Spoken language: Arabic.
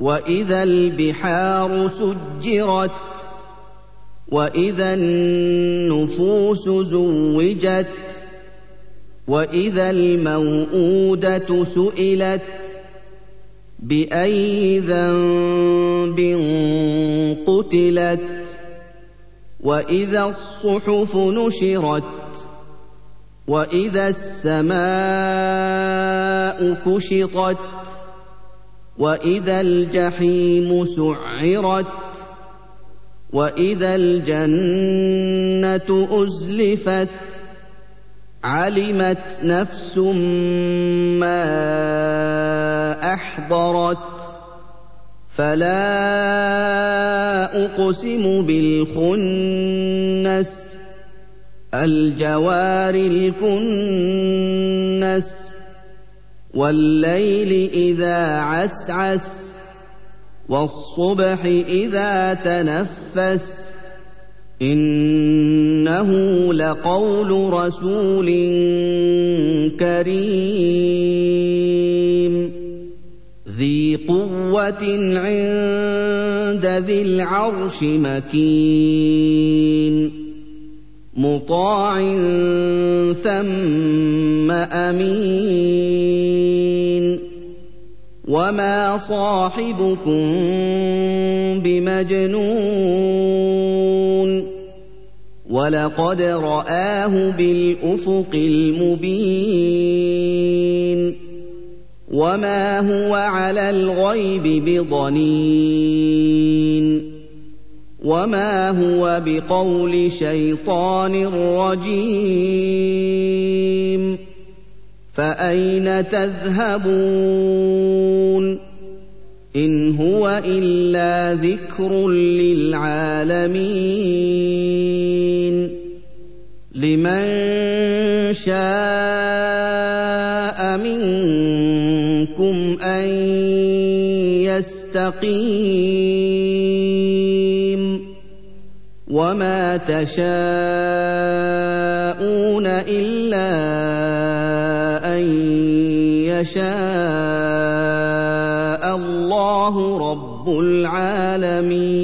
واذا البحار سجرت واذا النفوس زوجت واذا الموءوده سئلت باي ذنب قتلت واذا الصحف نشرت واذا السماء كشطت وإذا الجحيم سعرت وإذا الجنة أزلفت علمت نفس ما أحضرت فلا أقسم بالخنس الجوار الكنس والليل إذا عسعس والصبح إذا تنفس إنه لقول رسول كريم ذي قوة عند ذي العرش مكين مطاع ثم أمين. وما صاحبكم بمجنون. ولقد رآه بالأفق المبين. وما هو على الغيب بضنين. وما هو بقول شيطان رجيم. فأين تذهبون؟ إن هو إلا ذكر للعالمين. لمن شاء منكم أن يستقيم. وما تشاءون إلا ان يشاء الله رب العالمين